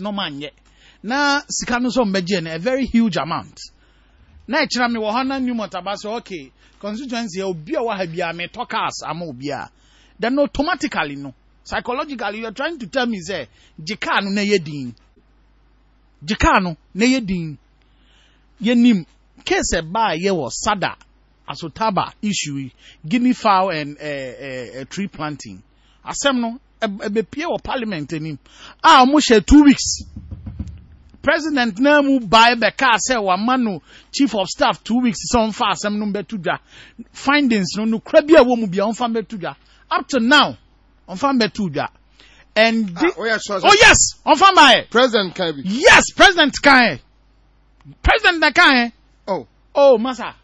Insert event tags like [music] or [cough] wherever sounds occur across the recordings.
no man yet. Na sika no so mbɛgye a very huge amount. Na ɛkyerɛ me wɔ hɔ na newmont aba sɛ okay constituency obi a wɔ ha biara metɔ cars ama obi a. Then automatically no psychologically you are trying to tell me sɛ gye car no na ɛyɛ din. Gye car no na ɛyɛ din. Yɛnim case ɛbaa yɛ wɔ sada asotaba issue guinea fowl and uh, uh, uh, tree planting. Asɛm no ɛbɛpie wɔ parliament anim. A wɔn hyɛ two weeks. President naa mu baa bɛka sɛ wama no chief of staff two weeks sɛ ɔmfa asɛm no bɛto dwa. Findings no nokora bi a wɔ mu bia ɔmfa bɛto dwa. Up to now ɔmfa bɛto dwa. And Ah, oh, yeah, sure, oh yes ɔmfa baayɛ president kan bi. yes president kan president na kan oh. Oh masa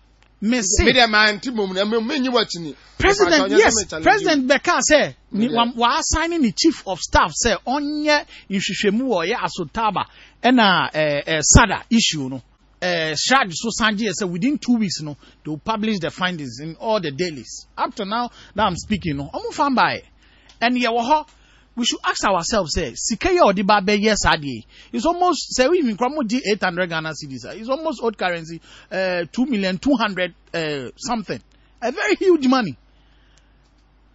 mesi mi de maa mom na mi mi nyi wɔ kyini. president yes sɛ me challenge president bɛka sɛ ni wa assign ni chief of staff sɛ ɔnyɛ nhwehwɛmu wɔ ɔyɛ asotaba ɛna ɛɛ ɛɛ sada issue no. Ɛɛ CHRAJ so san gye sɛ within two weeks no they will publish the findings in all the dailies. Up to now that i'm speaking no ɔmo fan baa yɛ and yɛ wɔ hɔ we should ask ourselves say sika yi a ɔde ba bɛyɛ saa deɛ yi it's almost sɛ we even kɔn mo gye eight hundred ghana cedis it's almost old currency uh, two million two hundred uh, something. A very huge money.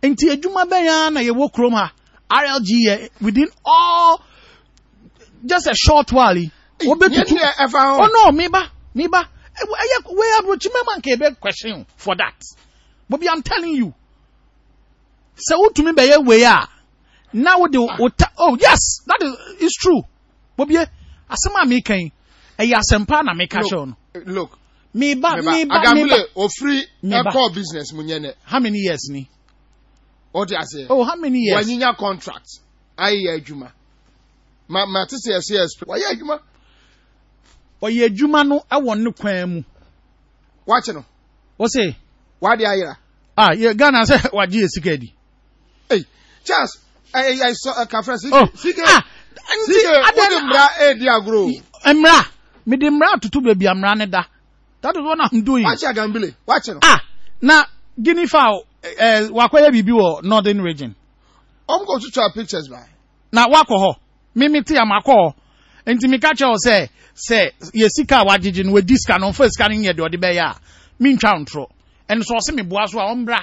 Nti adwuma bɛyɛ na yɛwɔ kurom ha rlg yɛ within all just a short while yi ɛfa oh no meba meba ɛyɛ wei aburokyi mɛma nka ebe question for that. Bobi i'm telling you. Sɛ wotumi bɛyɛ wei a na wode wota oh yes that is is true. Bobi asɛm a meka yi ɛyɛ asɛmpa na meka kyerɛw no look. Meba meba meba ofiri ɛkɔ business mu nyɛ nɛ how many years ni? O de ase. oh how many years? Wanyinya contract. Ayi yɛ adwuma ma ma te sɛ ɛsɛ ɛsɛ wayɛ adwuma ɔyɛ adwuma no ɛwɔ ne kwan mu. Wakye no wɔse wade ayera ah yɛ ghana sɛ wagye yɛ sika di. Ei charles ɛyɛ yɛ sɔ ɛkafra sike sike ah wode mmara edi agoro mmara mede mmara atoto baabi a mmara ne da. That is what i'm doing. Wakye agambile wakye no. Ah na guinea fowl eh, wakɔyɛ biribi wɔ northern region. Ɔmo kɔ twitwa pictures ba na wakɔ hɔ. Mimi te a makɔ hɔ. Nti meka kyerɛ wo sɛ sɛ yɛ sika a wagyegye no wadi sika no ɔmfa sika no nyɛ deɛ ɔde bɛyɛ a mentwa ntorɔ ɛno so ɔse meboa so a ɔmbra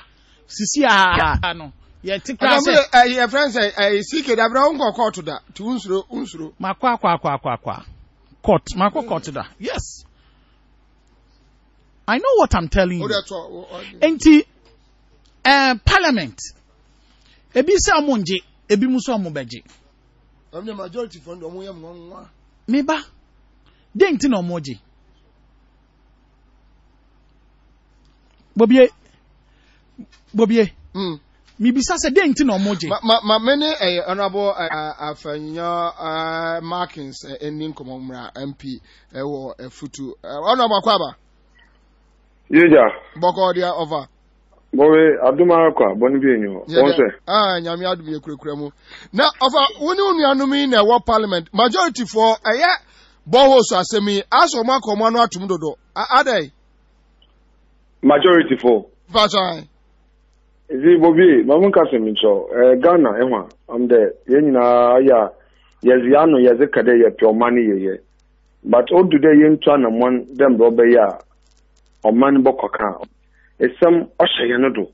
sisi a no. Yɛte kora sɛ ɛyɛ yɛ friend sɛ ɛyɛ sike dabere ɔmo kɔ kɔɔto da? Ti unsuro unsuro makɔ akɔ akɔ akɔ akɔ. Court. Makɔ court da. Yes. I know what i'm telling you. nti eh, parliament. Ebi sɛ ɔmo ngye ebi mu sɛ ɔmo bɛgye. Ɔmo majority fɔ ɔmo yɛ mu nwa meba den nti na ɔmo gye. Bobie. Bobie. Mm. Mibisa sɛ den nti na ɔmo gye. Ma ma me ne ɛyɛ afanya uh, markins ɛni nkɔmɔ mmra mp ɛwɔ ɛfutu honourable akwaba? Yeja bɔkɔ ɔdeɛ ɔva. Bɔwe aduma akwa bɔne bi enyi hɔ. Wɔn sɛ? ah nyame adum yɛ kurakura mu. Na ɔfa wo ne wo nuanom yi na ɛwɔ parliament. Majority foɔ ɛyɛ bɔhol so asɛm yi. Asɛ ɔmo akɔ ɔmo ano atom dodo. A- adɛn? Majority fo mpatwan ezi bobi mamu nkasa mi nkyɛw ɛɛ ghana ɛhwa am dɛ yɛn nyinaa yɛ yɛdze ano yɛdze ka dɛ yɛpɛ ɔman yɛyɛ but odu dɛ yɛntu anamɔn dɛ mbrɛ ɔbɛyɛ a ɔman no bɔkɔka esɛm ɔhyɛ yɛn do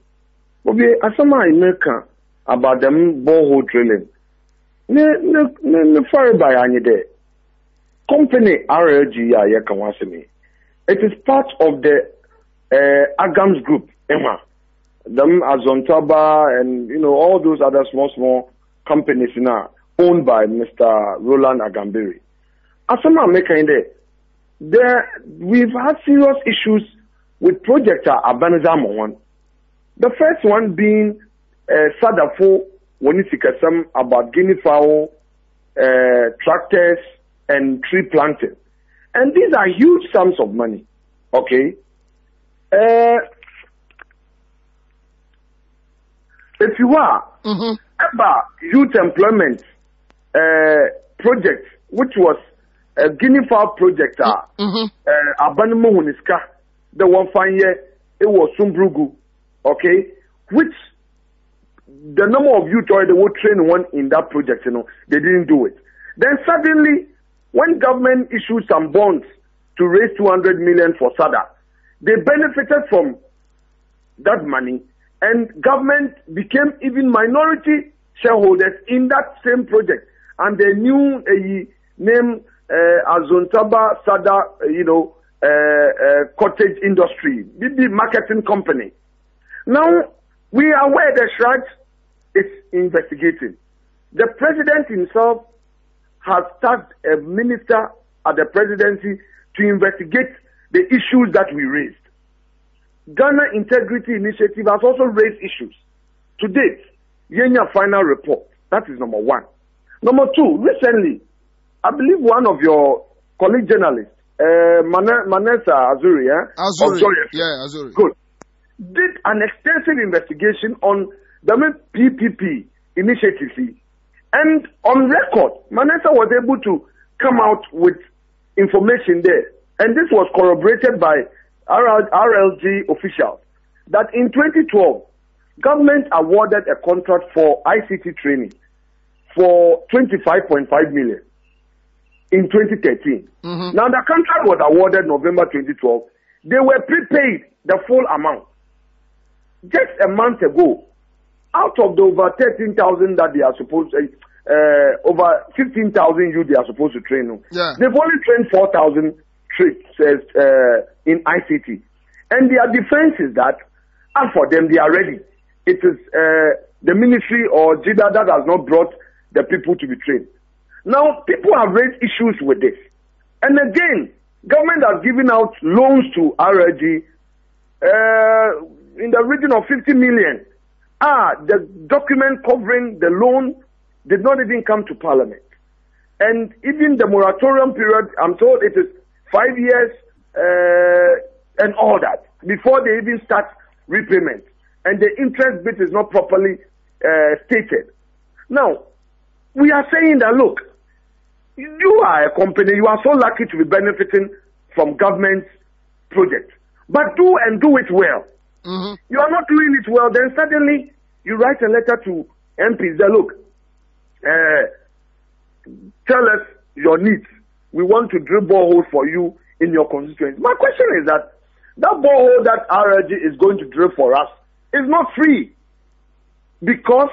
bobi asɛm a yɛmɛka about them drilling ne ne ne ne fɔre ba yɛ anyi dɛ company rlg a yɛka ho asɛm yi it is part of the uh, agams group ɛhwa them Azontaba and you know all those other small small companies now owned by Mr. Roland Agambiri. Asama making there, there we've had serious issues with project Abanazamo one. The first one being uh, Sadafo Wonisikasam about guinea fowl, uh, tractors and tree planting. And these are huge sums of money. Okay. Uh, if you are mhm EBA Youth Employment uh, Project, which was a Guinea Fowl project, uh, mhm uh, Abanimo Huniska, the one fine year, it was Sumbrugu, okay, which the number of youth already were trained one in that project, you know, they didn't do it. Then suddenly, when government issued some bonds to raise 200 million for SADA, they benefited from that money and government became even minority shareholders in that same project. And the new uh, name uh, Azontaba Sada, uh, you know, uh, uh, cottage industry, the marketing company. Now, we are aware the CHRAJ is investigating. The president himself has tasked a minister at the presidency to investigate the issues that we raised. Ghana Integrity Initiative has also raised issues. To date, Yenya final report. That is number one. Number two, recently, I believe one of your colleague journalists, uh, Manessa Azuri, eh? Azuri. Of Joy FM. Yeah, Azuri. Good. Did an extensive investigation on the PPP initiative. And on record, Manessa was able to come out with information there. And this was corroborated by RL, RLG officials that in 2012, government awarded a contract for ICT training for 25.5 million in 2013. Mhm. Now the contract was awarded November 2012. They were prepaid the full amount. Just a month ago, out of the over 13,000 that they are supposed to, uh, over 15,000 youth they are supposed to train. Yeah. They've only trained 4,000 trades uh, in ICT. And their defense is that, as for them, they are ready. It is uh, the ministry or GYEEDA that has not brought the people to be trained. Now, people have raised issues with this. And again, government has given out loans to RLG uh, in the region of 50 million. Ah, the document covering the loan did not even come to parliament. And even the moratorium period, I'm told it is five years uh, and all that before they even start repayment. And the interest bit is not properly uh, stated. Now, we are saying that look, you are a company, you are so lucky to be benefiting from government projects. But do and do it well. Mhm. You are not doing it well, then suddenly you write a letter to MPs that look, uh, tell us your needs. We want to drill boreholes for you in your constituency. My question is that that borehole that RLG is going to drill for us is not free because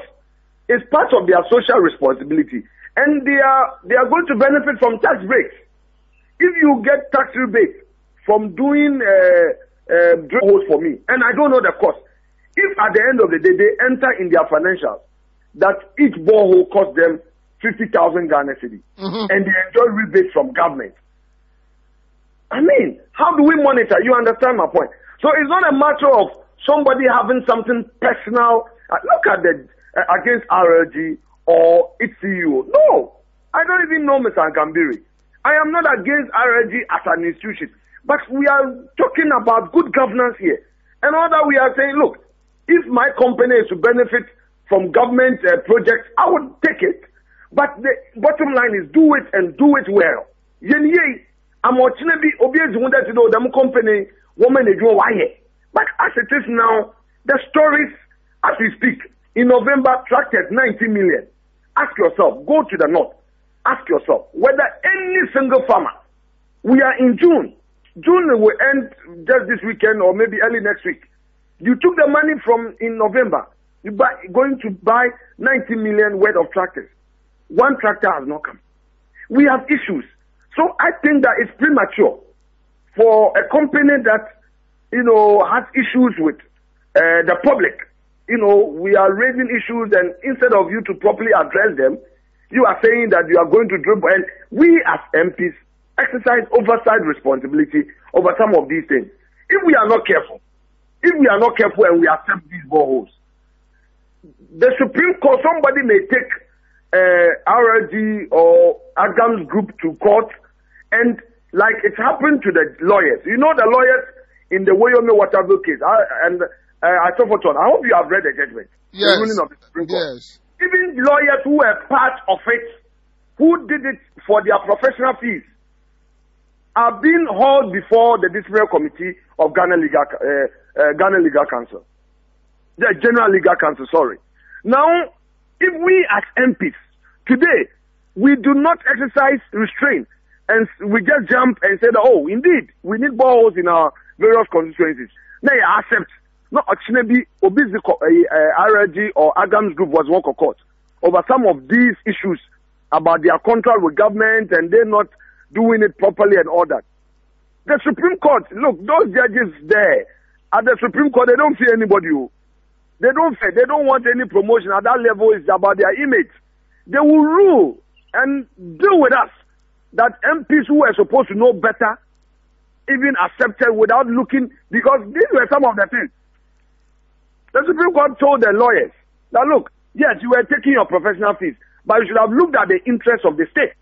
it's part of their social responsibility and they are they are going to benefit from tax breaks. If you get tax rebate from doing uh, uh, drill holes for me, and I don't know the cost, if at the end of the day they enter in their financials that each borehole costs them 50,000 Ghana cedi Mhm. and they enjoy rebates from government. I mean, how do we monitor? You understand my point? So it's not a matter of somebody having something personal. Uh, look at the uh, against RLG or its CEO. No, I don't even know Mr. Gambiri. I am not against RLG as an institution, but we are talking about good governance here. And all that we are saying, look, if my company is to benefit from government uh, projects, I would take it. But the bottom line is do it and do it well. Yen ye, I'm watching be obvious that you know them company woman they do why. But as it is now, the stories as we speak in November attracted 90 million. Ask yourself, go to the north. Ask yourself whether any single farmer. We are in June. June will end just this weekend or maybe early next week. You took the money from in November. You buy going to buy 90 million worth of tractors. One tractor has not come. We have issues. So I think that it's premature for a company that, you know, has issues with uh, the public. You know, we are raising issues and instead of you to properly address them, you are saying that you are going to dribble. And we as MPs exercise oversight responsibility over some of these things. If we are not careful, if we are not careful and we accept these boreholes, the Supreme Court, somebody may take uh, RLG or Agams Group to court, and like it happened to the lawyers. You know the lawyers in the Woyome Waterville case, I, and uh, I thought for I hope you have read the judgment, Yes. the ruling of the Supreme Court. Yes. Even lawyers who were part of it, who did it for their professional fees, are being hauled before the disciplinary committee of Ghana Legal, uh, uh, Ghana Legal Council, the General Legal Council. Sorry. Now, if we as MPs today, we do not exercise restraint and we just jump and say oh, indeed, we need boreholes in our various constituencies. Now you accept, no, actually, Obizi uh, RLG or Agams Group was one court over some of these issues about their contract with government and they're not doing it properly and all that. The Supreme Court, look, those judges there at the Supreme Court, they don't fear anybody. oh. They don't fear. They don't want any promotion at that level. It's about their image. They will rule and deal with us that MPs who were supposed to know better even accepted without looking because these were some of the things. The Supreme Court told the lawyers that look, yes, you were taking your professional fees, but you should have looked at the interests of the state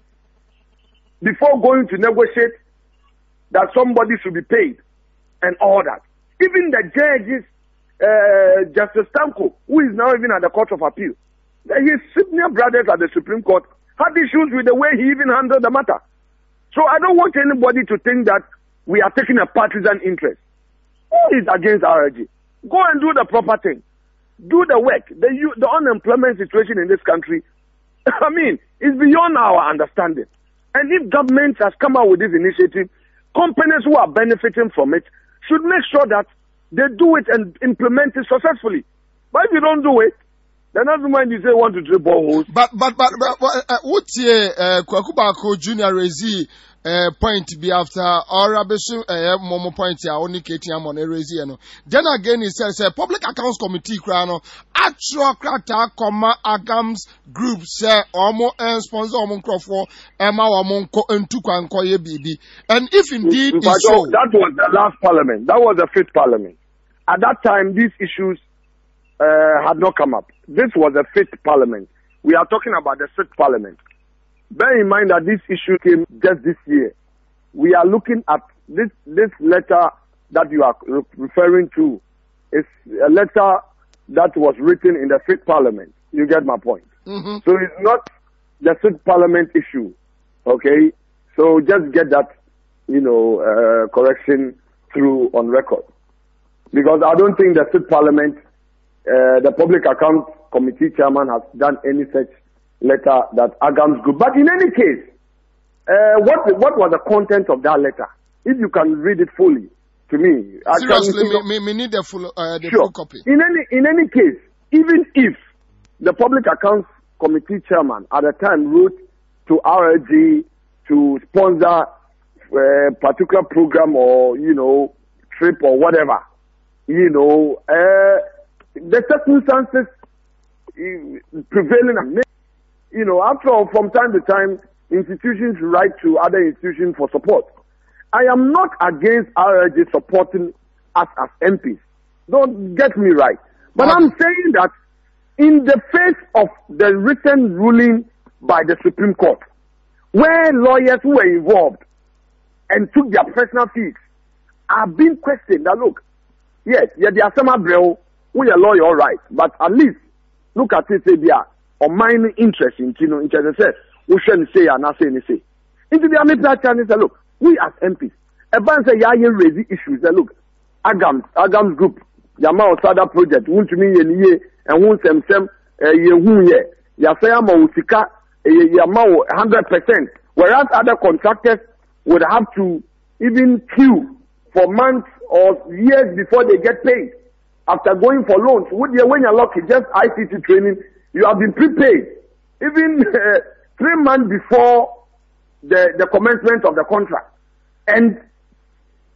before going to negotiate that somebody should be paid and all that. Even the judges, uh, Justice Stanko, who is now even at the Court of Appeal, his senior brothers at the Supreme Court had issues with the way he even handled the matter. So I don't want anybody to think that we are taking a partisan interest. Who is against RRG? Go and do the proper thing. Do the work. The, the unemployment situation in this country, [coughs] I mean, is beyond our understanding. And if government has come out with this initiative, companies who are benefiting from it should make sure that they do it and implement it successfully. But if you don't do it, Then that's when you say one to three boreholes. But but but, but, uh, what year uh, Kwaku Bako Junior raise uh, point be after or uh, Momo point here only KTM on uh, raise no. Then again he says uh, public accounts committee crano actual crata comma agams group say omo and sponsor omo Crawford, emma omo nko entukwa nko ye. And if indeed but, so, that was the last parliament. That was the fifth parliament. At that time these issues uh, had not come up. This was the fifth parliament. We are talking about the sixth parliament. Bear in mind that this issue came just this year. We are looking at this this letter that you are referring to. is a letter that was written in the fifth parliament. You get my point. Mhm. So it's not the sixth parliament issue. Okay? So just get that, you know, uh, correction through on record. Because I don't think the sixth parliament, uh, the public account committee chairman has done any such letter that Agams Group. But in any case, uh, what, what was the content of that letter? If you can read it fully to me. Seriously me, me, me need the full uh, the Sure. full copy In any in any case, even if the public accounts committee chairman at the time wrote to RLG to sponsor a particular program or you know trip or whatever, you know, uh, the circumstances uh, prevailing, you know, after all, from time to time, institutions write to other institutions for support. I am not against RLG supporting us as MPs. Don't get me right. But I'm saying that in the face of the recent ruling by the Supreme Court, where lawyers who were involved and took their personal fees are being questioned that look, yes, yeah, there are some woyɛ lawyer all right but at least look at it say bia ɔman ne interest nti no nkyɛn sɛ wohwɛ ne se anaa se ne se nti bia mi pɛ akyɛ ne sɛ look we as mps ɛban sɛ yɛayɛ raise issues sɛ look agam agam group yamma osada project wuntumi yɛ ne yie ɛho nsɛmsɛm ɛyɛ hu yɛ yasɛ ama o sika ɛyɛ yamma o hundred percent. Whereas other contractors would have to even queue for months or years before they get paid. After going for loans. When you're lucky, just ICT training, you have been prepaid even uh, [laughs] three months before the, the commencement of the contract. And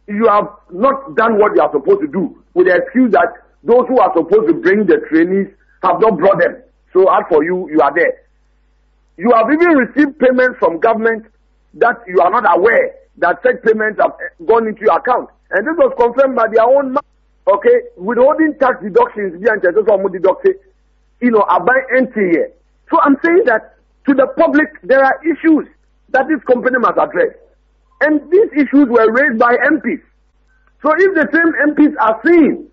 you have not done what you are supposed to do with the excuse that those who are supposed to bring the trainees have not brought them. So as for you, you are there. You have even received payments from government that you are not aware that such payments have eh, gone into your account. And this was confirmed by their own. Okay, withholding tax deductions, you know, are by entry here. So I'm saying that to the public, there are issues that this company must address. And these issues were raised by MPs. So if the same MPs are seen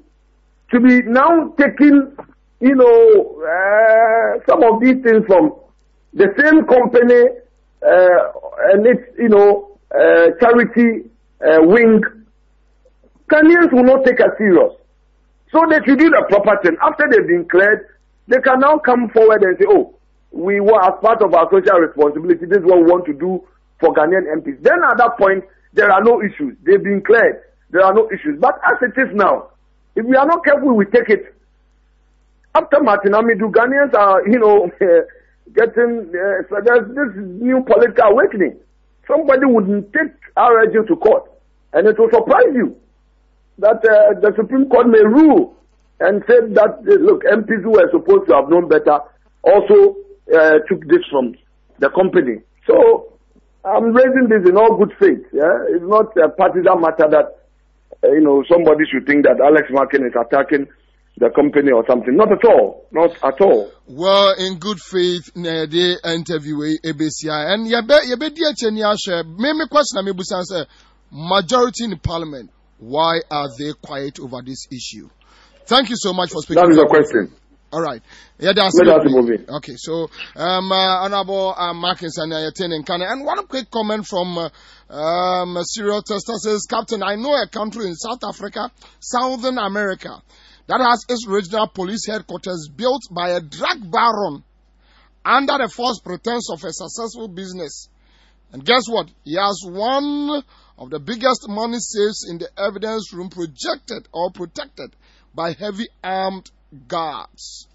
to be now taking, you know, uh, some of these things from the same company uh, and its, you know, uh, charity uh, wing, Ghanaians will not take us serious. So they should do the proper thing. After they've been cleared, they can now come forward and say, oh, we were as part of our social responsibility. This is what we want to do for Ghanaian MPs. Then at that point, there are no issues. They've been cleared. There are no issues. But as it is now, if we are not careful, we take it. After Martin Amidu, Ghanaians are, you know, [laughs] getting uh, so there's this new political awakening. Somebody would take RLG to court, and it will surprise you that uh, the Supreme Court may rule and say that uh, look, MPs who were supposed to have known better also uh, took this from the company. So I'm raising this in all good faith. Yeah, it's not a partisan matter that uh, you know somebody should think that Alex Markin is attacking the company or something. Not at all. Not at all. Well, in good faith, na yɛde interview wei ebesia, and yɛbɛ ahyɛ. Mímí question na mi busa sɛ, majority in parliament, why are they quiet over this issue? Thank you so much for speaking. That is the question. All right. Yeah, that's Let us move in. Okay, so um, uh, Honorable uh, Markins and and And one quick comment from uh, um, Serial Tester says, Captain, I know a country in South Africa, Southern America, that has its regional police headquarters built by a drug baron under the false pretense of a successful business. And guess what? He has one of the biggest money safes in the evidence room projected or protected by heavy armed guards.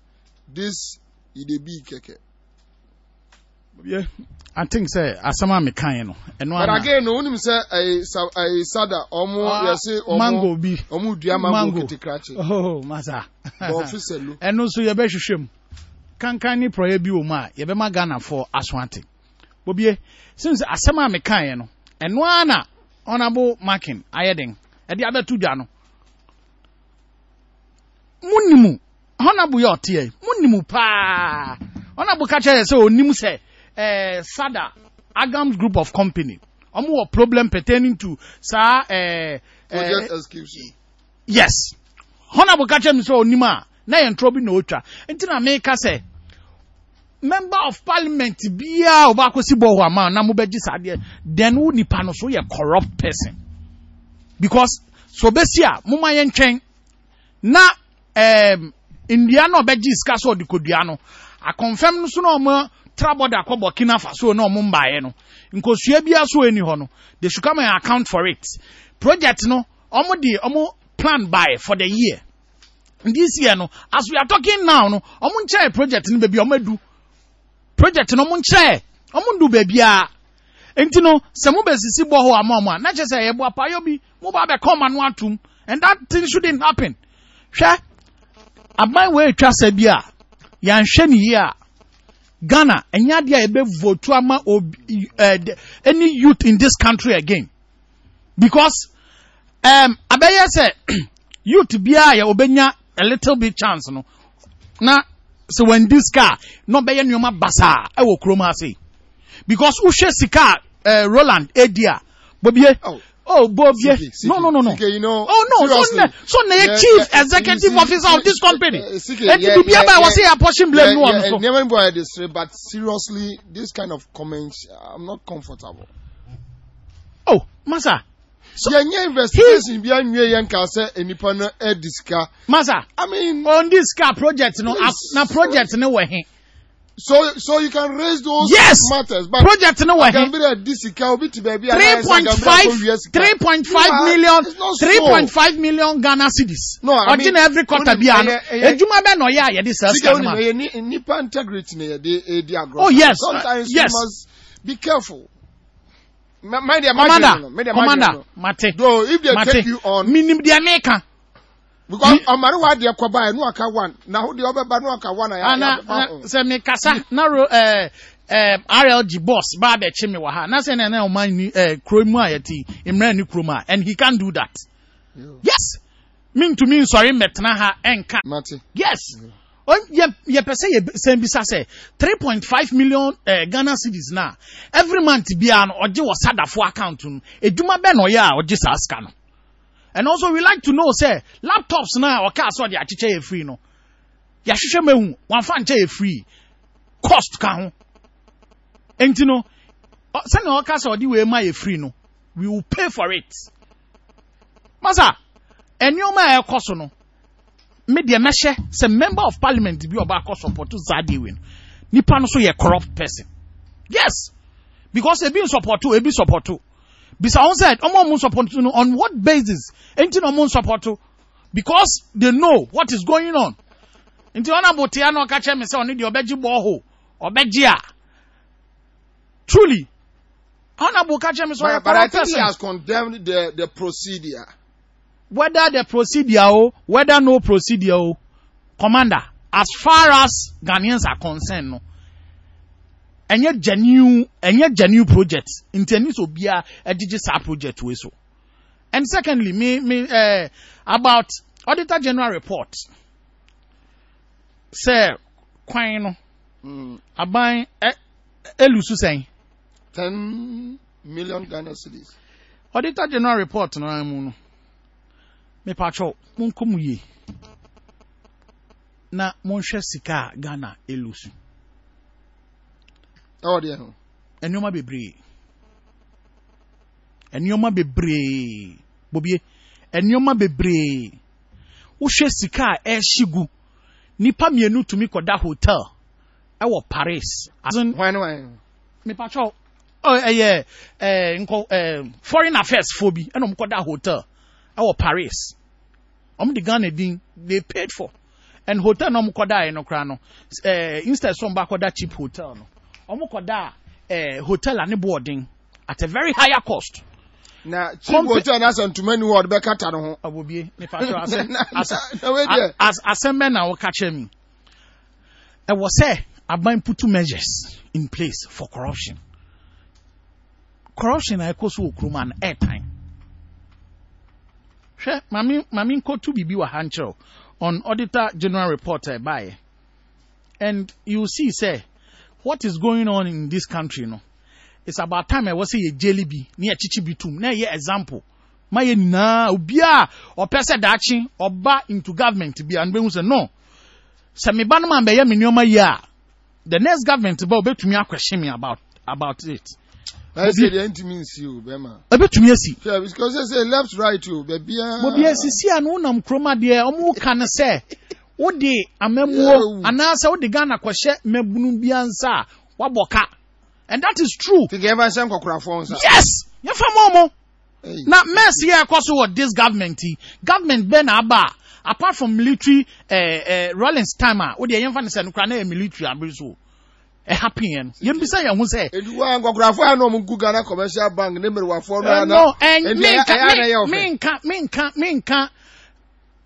This is the big keke. Yeah. I think say asɛm a mekae no ɛno But again, no one say a a sada omo Ah, yesi omo mango bi omo dua mango Mango. kete krachi. oh masa But officer lu. ɛno nso yɛbɛhwehwɛ mu kankan ne prɔyɛ bi wɔ mu a yɛbɛma ghanafoɔ aso ate bobie since asɛm a mekaeɛ no ɛno ara na honorable markin ayɛ den. Ɛde abɛto dwa no. Munimu honorable yɛ ɔteɛ. Munimu paa. Honorable ka kyerɛ sɛ onim sɛ ɛɛ sada agams group of company ɔmo wɔ problem pertaining to saa Project excuse. yes. Honorable ka kyerɛ me sɛ onim a na yɛ ntorɔ bi na otwa. Nti na meka sɛ member of parliament biara a ɔbaakɔ si bɔ hɔ ama na mobɛgye saa adeɛ then wo nipa no so yɛ corrupt person. Because so bɛsi a moma yɛ ntwɛn na um, ndua na ɔbɛgye sika sɛ ɔde kodua no akɔnfɛm no so na ɔmo trabɔda akɔ burkina faso na ɔmo mbaeɛ no. Nkosua biara so ɛni hɔ no they should come and account for it. Project no ɔmo de ɔmo plan by for the year. This year no as we are talking now no ɔmo nkyɛn project no baabi ɔmo adu project no ɔmo nkyɛn ɔmo ndu baabiara nti no sɛ mo bɛsisi bɔ hɔ ama ɔmo a na kyerɛ sɛ yɛbu apayɔ bi. Mo ba bɛka ɔmo ano atum and that thing shouldn't happen. Hwɛ aban wo etwa sɛ bi a yɛanhwɛ ne yie a ghana ɛnyɛ adeɛ a yɛbɛ votu ama obi uh, any youth in this country again. Because um, abɛyɛ sɛ [clears throat] youth biara yɛ obɛnya a little bit chance no. Na sɛ wɔn di sika na ɔbɛyɛ nneɛma basaa ɛwɔ kurom ha sei because wohwɛ sika uh, roland edi a bobie Oh. oh bobie no no no no Sike, you know, oh no so seriously. so yɛ Yeah, chief yeah, executive see, officer of this company uh, eti yeah, bibi yeah, a yeah. wɔsi yɛ apportion blame no yeah, wɔn so never boy this but seriously, this kind of comments, I'm not comfortable. oh masa So- yɛnyɛ investigation bi anwie yɛn ka sɛ nipa no adi sika. Masa i mean on this car project no ap- na project no wɔ he? So so you can raise those yes. matters but project no wɔ he? Agambere adi sika obi ti baabi a three na yɛ sɛ agambere five akɔwie sika. three point five million three point five million ghana cedis. No, I mean, ɔgye na every quarter bi ano edwuma bɛ na ɔyɛ a yɛde sɛ sika sika no ma. ɛyɛ ni- nipa integrity na yɛde edi agorɔ. Oh, yes, uh, sometimes yes. you must be careful commander. commander mate. Mate. take you on minim di ameka because ọmọdé wa adiẹ kọba ẹ eh, nuwaka one. Na ahodi ọbẹba nuwaka one ayé ayé abẹba. sẹ mi kasa. Na rlg eh, eh, boss bá abẹ kye mi wà ha. Na sẹ ẹ náà ọmọ ni kuro mu a yẹ ti mmerẹ ni kuro mu a and he can do that. yes! Mi ntumi nsọrí mẹtena ha ẹ yes. Yeah yɛpɛ sɛ yɛ sɛn bisa sɛ three point five million uh, ghana cedis na every month biara no ɔgye wɔ sadafo account no. Edwuma bɛɛ na ɔyɛ a ɔgye saa sika no. And also we like to know sɛ laptops na ɔka sɛ ɔde akyekyɛ yɛ free no. Yɛahwehwɛ mu ehu wɔnfa nkyɛ yɛ free. Cost ka ho. Nti no sɛnea ɔka sɛ ɔde wei ma yɛ free no we will pay for it. Masa nneɛma a ɛkɔ so no me deɛ mɛhyɛ sɛ member of parliament bi ɔba akɔ support saa deɛ wei no nipa no so yɛ corrupt person. Yes because ebi nsɔpɔto ebi sɔpɔto bisa wɔn sɛ ɔmo ɔmo nsɔpɔto no on what basis? Enti na ɔmo nsɔpɔto because they know what is going on. Nti ɔna botea na ɔka kyerɛ me sɛ ɔne deɛ ɔbɛgye bɔɔho ɔbɛgye a. Truly ɔna bo ka kyerɛ me sɛ ɔyɛ But, but I think he has condemned the, the procedure. Whether the procedure o whether no procedure o commander as far as ghanaians are concerned no. Ɛnyɛ genuine ɛnyɛ genuine project nti ɛni sɛ obiara ɛgyegye saa project wei so. And secondly me me uh, about auditor general report. Sɛ kwan no Mm, aban ɛ elusu sɛn 10 million Ghana cedis. auditor general report no mu no mepatwɛ monkɔ mu yie na monhwɛ sika a ghana elusu Oh, dear. no. nneɛma bebree nneɛma bebree bobie nneɛma bebree wohwɛ sika a ɛhye gu nipa mmienu tumi kɔda hotel ɛwɔ paris As in, Why no? why? mepatwɛ ɔ ɛyɛ nkɔ foreign affairs fo bi ɛna ɔmo kɔda hotel ɛwɔ paris. Ɔmo de ghana din they paid for. And hotel na ɔmo kɔda yɛ no koraa no. Ɛɛ instead so ɔmo ba kɔda cheap hotel no. Ɔmo kɔda ɛɛ hotel a ne bo ɔden at a very higher cost. Na Compa- hotel na sɛ ntoma ni hɔ ɔde bɛkata no ho. [laughs] abobie [laughs] Na- na- asɛm na asɛm bɛ na wɔka kyerɛ me ɛwɔ sɛ aban putu measures in place for corruption. Corruption a ɛkɔ so wɔ kurom a no airtime hwɛ mame mame nkɔtu biribi wɔ ha nkyerɛw. On auditor general report ɛbaeɛ and you see sɛ what is going on in this country no? It's about time ɛwɔ sɛ yɛ jeli bi ne yɛkyekye bi tum na ɛyɛ example. Ma yɛ nyinaa obiaa ɔpɛ sɛ daakye ɔba into government bi a no bɛhu sɛ no. Sɛ meba no ma bɛyɛ me nneɔma yi a the next government ba obɛtumi akɔhye me about about it ɛbɛtumi asi Hwɛ because they say left right o baabiara. bobi asisi a no wonam kurom adeɛ ɔmo ka no sɛ wode amamuo anaasɛ wode ghana kɔhyɛ mmabunu bi ansa a woabɔ ka and that is true. Nsa. yes! Yɛfa ma ɔmo Hey. na mess yɛ ɛkɔ so wɔ this government yi government bɛ na aba a apart from military eh, eh, rollins time a wode yɛmfa no sɛ no kora na yɛ military abere so A happy end. Yẹn bisa yẹn ho sẹ. Eduwa nkwakurafo a na ọmụ nku Ghana commercial bank ne eh, eh, mmerewafo na. No and ah, mi nka mi nka mi nka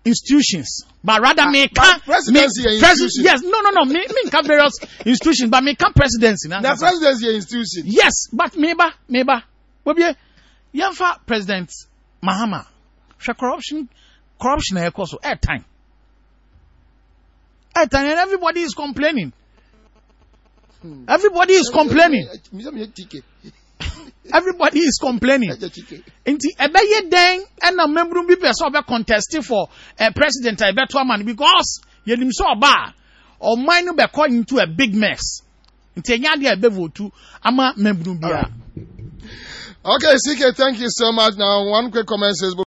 institutions but rather me ka me presidency yes no no no me me various institutions but me ka presidency na. na presidency institution. yes but me ba me ba wobie yɛn fa president mahama hwɛ corruption corruption na yɛ kɔ so time air time and everybody is complaining. Everybody is complaining. [laughs] Everybody is complaining. Nti ɛbɛyɛ dɛn ɛna mmɛmuru bi pɛ sɛ ɔbɛ contest for uh, president a ɛbɛto ama no because yɛnim sɛ ɔba a ɔman no bɛkɔ into a big mess nti ɛnyɛ adeɛ a ɛbɛvotu ama mmɛmuru biara. Okay, CK, thank you so much. Now, one quick comment says.